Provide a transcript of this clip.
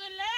করলে